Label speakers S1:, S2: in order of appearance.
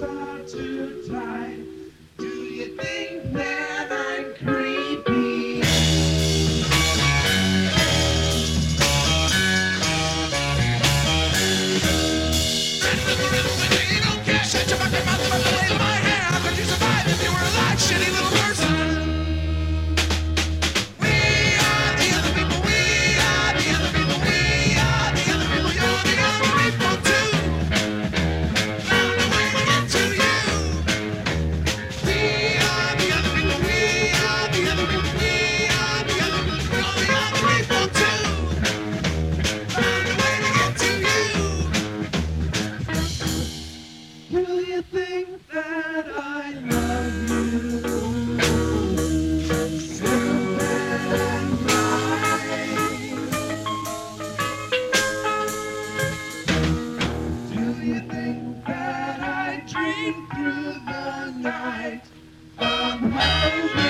S1: Do you think that I'm creepy? They don't care, shut your fucking mouth. through the night. Amazing.